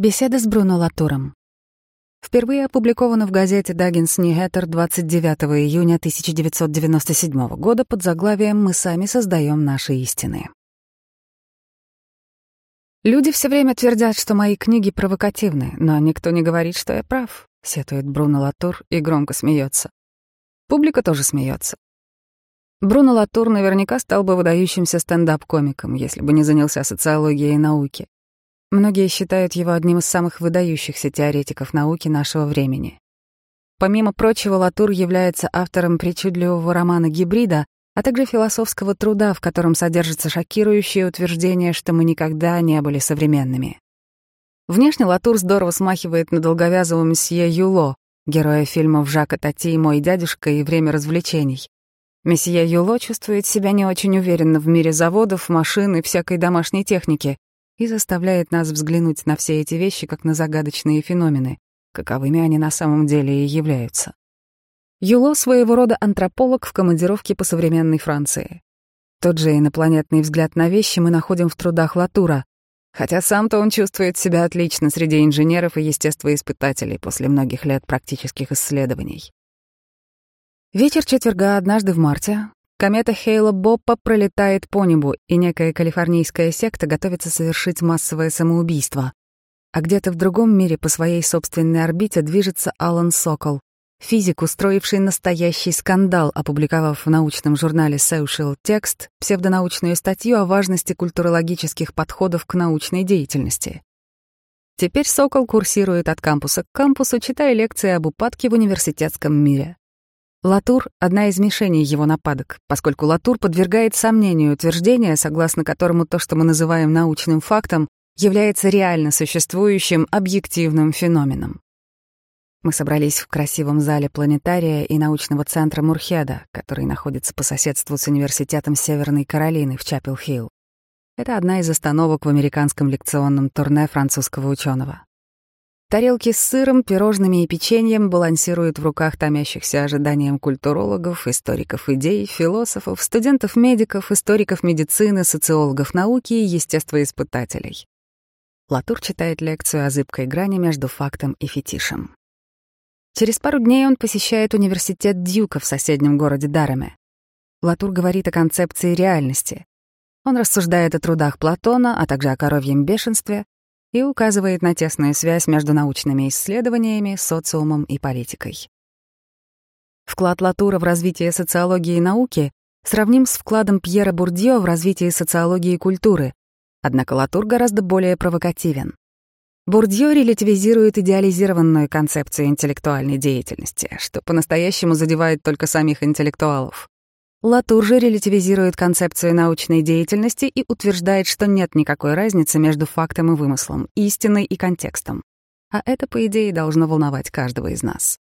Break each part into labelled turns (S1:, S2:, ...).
S1: Беседа с Бруно Латуром. Впервые опубликована в газете «Даггинс Ньюхэттер» 29 июня 1997 года под заглавием «Мы сами создаем наши истины». «Люди все время твердят, что мои книги провокативны, но никто не говорит, что я прав», — сетует Бруно Латур и громко смеется. Публика тоже смеется. Бруно Латур наверняка стал бы выдающимся стендап-комиком, если бы не занялся социологией науки. Многие считают его одним из самых выдающихся теоретиков науки нашего времени. Помимо прочего, Латур является автором причудливого романа «Гибрида», а также философского труда, в котором содержится шокирующее утверждение, что мы никогда не были современными. Внешне Латур здорово смахивает на долговязого месье Юло, героя фильмов Жака Тати «Мой дядюшка» и «Время развлечений». Месье Юло чувствует себя не очень уверенно в мире заводов, машин и всякой домашней техники, и заставляет нас взглянуть на все эти вещи как на загадочные феномены, каковыми они на самом деле и являются. Юло — своего рода антрополог в командировке по современной Франции. Тот же инопланетный взгляд на вещи мы находим в трудах Латура, хотя сам-то он чувствует себя отлично среди инженеров и естествоиспытателей после многих лет практических исследований. Вечер четверга однажды в марте Комета Хейла Боппа пролетает по небу, и некая калифорнийская секта готовится совершить массовое самоубийство. А где-то в другом мире по своей собственной орбите движется Алан Сокол, физик, устроивший настоящий скандал, опубликовав в научном журнале Social Text псевдонаучную статью о важности культурологических подходов к научной деятельности. Теперь Сокол курсирует от кампуса к кампусу, читая лекции об упадке в университетском мире. Латур — одна из мишеней его нападок, поскольку Латур подвергает сомнению утверждение, согласно которому то, что мы называем научным фактом, является реально существующим объективным феноменом. Мы собрались в красивом зале планетария и научного центра Мурхеда, который находится по соседству с Университетом Северной Каролины в Чапел-Хилл. Это одна из остановок в американском лекционном турне французского ученого. Тарелки с сыром, пирожными и печеньем балансируют в руках томящихся ожиданием культурологов, историков идей, философов, студентов-медиков, историков медицины, социологов науки и естествоиспытателей. Латур читает лекцию о зыбкой грани между фактом и фетишем. Через пару дней он посещает университет Дьюка в соседнем городе Дараме. Латур говорит о концепции реальности. Он рассуждает о трудах Платона, а также о коровьем бешенстве, и указывает на тесную связь между научными исследованиями, социумом и политикой. Вклад Латура в развитие социологии и науки сравним с вкладом Пьера Бурдье в развитие социологии и культуры, однако Латур гораздо более провокативен. Бурдье релятивизирует идеализированную концепцию интеллектуальной деятельности, что по-настоящему задевает только самих интеллектуалов. Латур же релятивизирует концепцию научной деятельности и утверждает, что нет никакой разницы между фактом и вымыслом, истиной и контекстом. А это, по идее, должно волновать каждого из нас.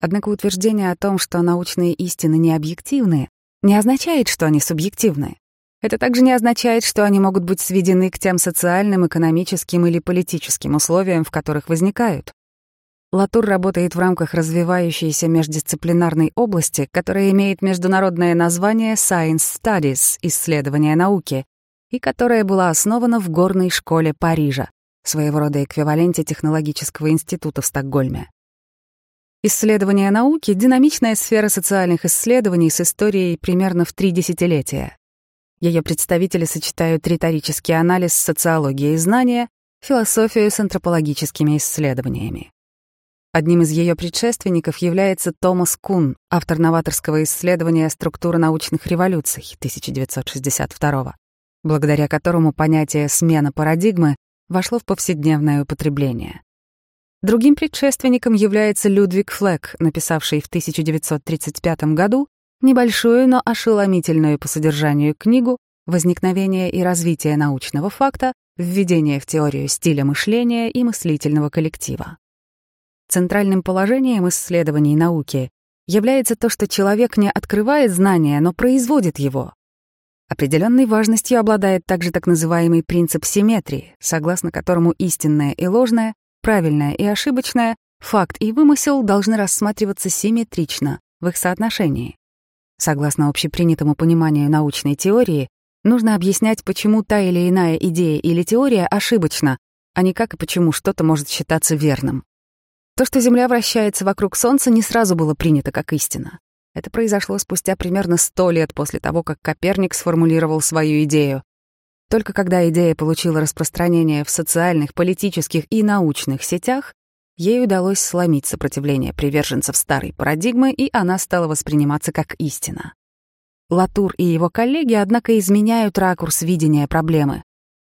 S1: Однако утверждение о том, что научные истины не объективны, не означает, что они субъективны. Это также не означает, что они могут быть сведены к тем социальным, экономическим или политическим условиям, в которых возникают. Латур работает в рамках развивающейся междисциплинарной области, которая имеет международное название Science Studies — исследования науки, и которая была основана в горной школе Парижа, своего рода эквиваленте технологического института в Стокгольме. Исследования науки — динамичная сфера социальных исследований с историей примерно в три десятилетия. Ее представители сочетают риторический анализ с социологией знания, философию с антропологическими исследованиями. Одним из ее предшественников является Томас Кун, автор новаторского исследования структуры научных революций 1962 благодаря которому понятие «смена парадигмы» вошло в повседневное употребление. Другим предшественником является Людвиг Флек, написавший в 1935 году небольшую, но ошеломительную по содержанию книгу «Возникновение и развитие научного факта. Введение в теорию стиля мышления и мыслительного коллектива». Центральным положением исследований науки является то, что человек не открывает знания, но производит его. Определенной важностью обладает также так называемый принцип симметрии, согласно которому истинное и ложное, правильное и ошибочное, факт и вымысел должны рассматриваться симметрично в их соотношении. Согласно общепринятому пониманию научной теории, нужно объяснять, почему та или иная идея или теория ошибочна, а не как и почему что-то может считаться верным. То, что Земля вращается вокруг Солнца, не сразу было принято как истина. Это произошло спустя примерно сто лет после того, как Коперник сформулировал свою идею. Только когда идея получила распространение в социальных, политических и научных сетях, ей удалось сломить сопротивление приверженцев старой парадигмы, и она стала восприниматься как истина. Латур и его коллеги, однако, изменяют ракурс видения проблемы.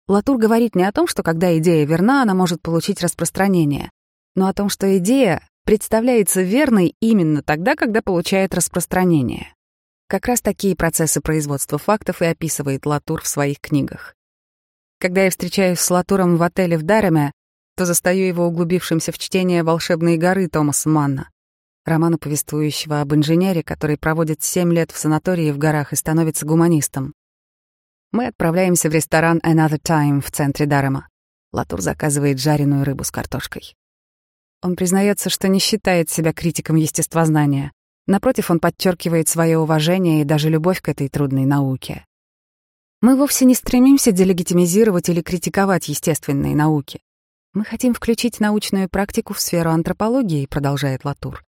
S1: Латур говорит не о том, что когда идея верна, она может получить распространение, но о том, что идея представляется верной именно тогда, когда получает распространение. Как раз такие процессы производства фактов и описывает Латур в своих книгах. Когда я встречаюсь с Латуром в отеле в Дареме, то застаю его углубившимся в чтение «Волшебные горы» Томаса Манна, романа, повествующего об инженере, который проводит семь лет в санатории в горах и становится гуманистом. Мы отправляемся в ресторан Another Time в центре Дарема. Латур заказывает жареную рыбу с картошкой. Он признается, что не считает себя критиком естествознания. Напротив, он подчеркивает свое уважение и даже любовь к этой трудной науке. Мы вовсе не стремимся делегитимизировать или критиковать естественные науки. Мы хотим включить научную практику в сферу антропологии, продолжает Латур.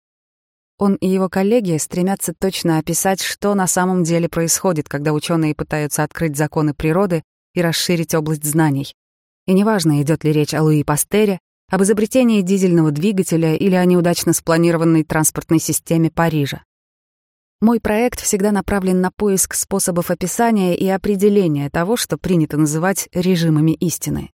S1: Он и его коллеги стремятся точно описать, что на самом деле происходит, когда ученые пытаются открыть законы природы и расширить область знаний. И неважно, идет ли речь о Луи Пастере, об изобретении дизельного двигателя или о неудачно спланированной транспортной системе Парижа. Мой проект всегда направлен на поиск способов описания и определения того, что принято называть режимами истины.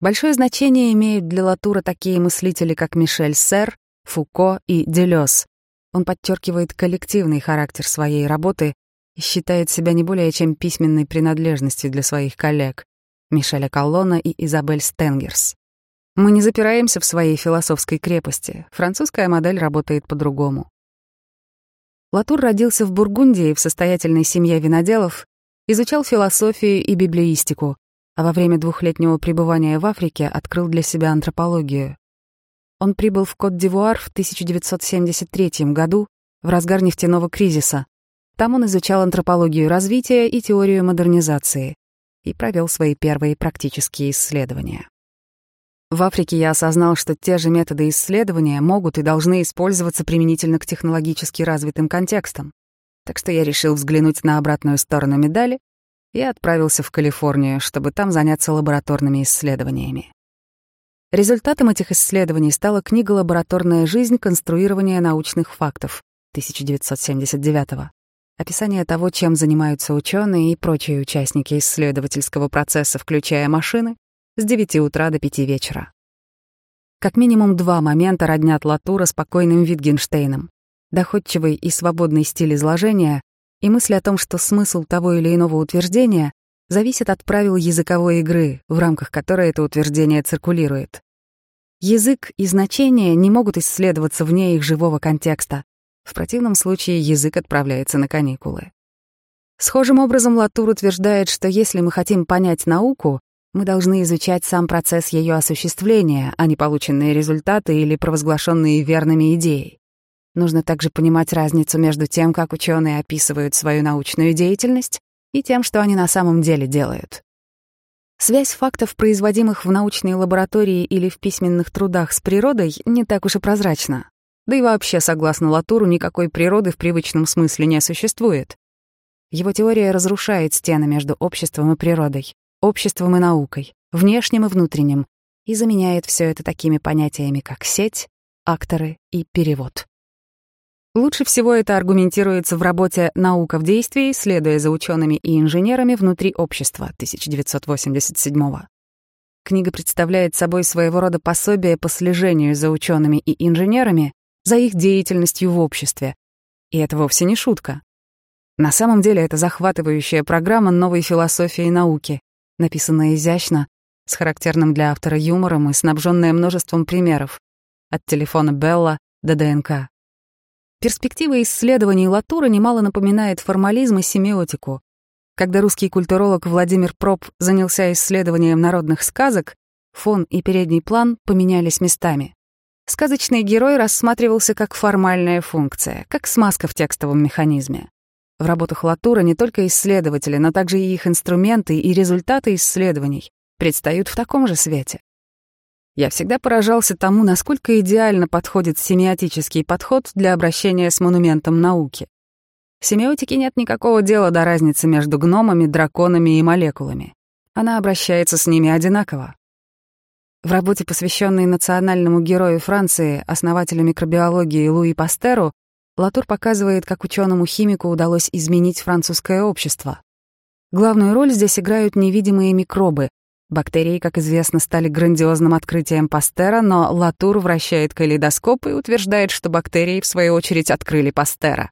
S1: Большое значение имеют для Латура такие мыслители, как Мишель Сер, Фуко и Делес. Он подчеркивает коллективный характер своей работы и считает себя не более чем письменной принадлежностью для своих коллег Мишеля Коллона и Изабель Стенгерс. Мы не запираемся в своей философской крепости. Французская модель работает по-другому. Латур родился в Бургундии в состоятельной семье виноделов, изучал философию и библеистику, а во время двухлетнего пребывания в Африке открыл для себя антропологию. Он прибыл в Кот-д'Ивуар в 1973 году, в разгар нефтяного кризиса. Там он изучал антропологию развития и теорию модернизации и провел свои первые практические исследования. В Африке я осознал, что те же методы исследования могут и должны использоваться применительно к технологически развитым контекстам. Так что я решил взглянуть на обратную сторону медали и отправился в Калифорнию, чтобы там заняться лабораторными исследованиями. Результатом этих исследований стала книга «Лабораторная жизнь. Конструирование научных фактов» 1979 -го. Описание того, чем занимаются ученые и прочие участники исследовательского процесса, включая машины, с 9 утра до 5 вечера. Как минимум два момента роднят Латура спокойным Витгенштейном. Доходчивый и свободный стиль изложения и мысль о том, что смысл того или иного утверждения зависит от правил языковой игры, в рамках которой это утверждение циркулирует. Язык и значения не могут исследоваться вне их живого контекста. В противном случае язык отправляется на каникулы. Схожим образом Латур утверждает, что если мы хотим понять науку, мы должны изучать сам процесс ее осуществления, а не полученные результаты или провозглашенные верными идеи. Нужно также понимать разницу между тем, как ученые описывают свою научную деятельность, и тем, что они на самом деле делают. Связь фактов, производимых в научной лаборатории или в письменных трудах с природой, не так уж и прозрачна. Да и вообще, согласно Латуру, никакой природы в привычном смысле не существует. Его теория разрушает стены между обществом и природой обществом и наукой, внешним и внутренним, и заменяет все это такими понятиями, как сеть, акторы и перевод. Лучше всего это аргументируется в работе «Наука в действии», следуя за учеными и инженерами внутри общества 1987 -го. Книга представляет собой своего рода пособие по слежению за учеными и инженерами, за их деятельностью в обществе. И это вовсе не шутка. На самом деле это захватывающая программа новой философии науки, написанная изящно, с характерным для автора юмором и снабженная множеством примеров, от телефона Белла до ДНК. Перспектива исследований Латура немало напоминает формализм и семиотику. Когда русский культуролог Владимир Проб занялся исследованием народных сказок, фон и передний план поменялись местами. Сказочный герой рассматривался как формальная функция, как смазка в текстовом механизме. В работах Латура не только исследователи, но также и их инструменты и результаты исследований предстают в таком же свете. Я всегда поражался тому, насколько идеально подходит семиотический подход для обращения с монументом науки. В семиотике нет никакого дела до разницы между гномами, драконами и молекулами. Она обращается с ними одинаково. В работе, посвященной национальному герою Франции, основателю микробиологии Луи Пастеру, Латур показывает, как ученому-химику удалось изменить французское общество. Главную роль здесь играют невидимые микробы, Бактерии, как известно, стали грандиозным открытием Пастера, но Латур вращает калейдоскоп и утверждает, что бактерии, в свою очередь, открыли Пастера.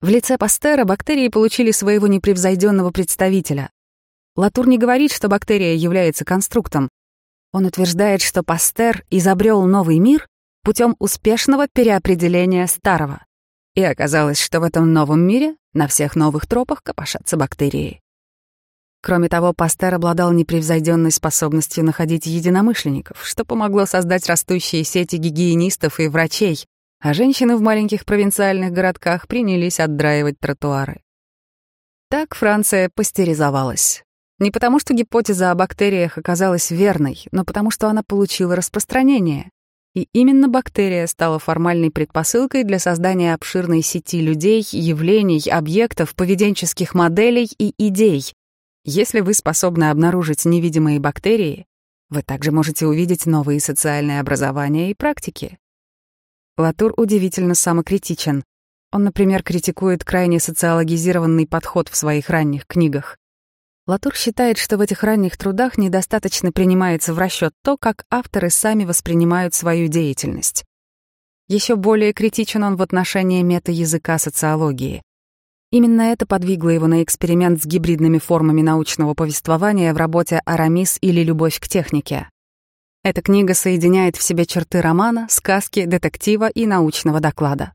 S1: В лице Пастера бактерии получили своего непревзойденного представителя. Латур не говорит, что бактерия является конструктом. Он утверждает, что Пастер изобрел новый мир путем успешного переопределения старого. И оказалось, что в этом новом мире на всех новых тропах копошатся бактерии. Кроме того, Пастер обладал непревзойденной способностью находить единомышленников, что помогло создать растущие сети гигиенистов и врачей, а женщины в маленьких провинциальных городках принялись отдраивать тротуары. Так Франция пастеризовалась. Не потому, что гипотеза о бактериях оказалась верной, но потому, что она получила распространение. И именно бактерия стала формальной предпосылкой для создания обширной сети людей, явлений, объектов, поведенческих моделей и идей, если вы способны обнаружить невидимые бактерии, вы также можете увидеть новые социальные образования и практики. Латур удивительно самокритичен. Он, например, критикует крайне социологизированный подход в своих ранних книгах. Латур считает, что в этих ранних трудах недостаточно принимается в расчет то, как авторы сами воспринимают свою деятельность. Еще более критичен он в отношении метаязыка социологии. Именно это подвигло его на эксперимент с гибридными формами научного повествования в работе «Арамис» или «Любовь к технике». Эта книга соединяет в себе черты романа, сказки, детектива и научного доклада.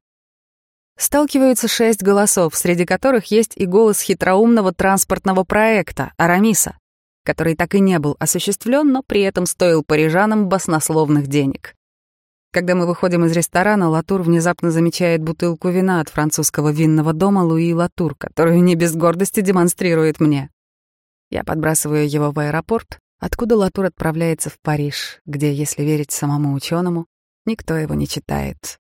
S1: Сталкиваются шесть голосов, среди которых есть и голос хитроумного транспортного проекта «Арамиса», который так и не был осуществлен, но при этом стоил парижанам баснословных денег. Когда мы выходим из ресторана, Латур внезапно замечает бутылку вина от французского винного дома Луи Латур, которую не без гордости демонстрирует мне. Я подбрасываю его в аэропорт, откуда Латур отправляется в Париж, где, если верить самому ученому, никто его не читает.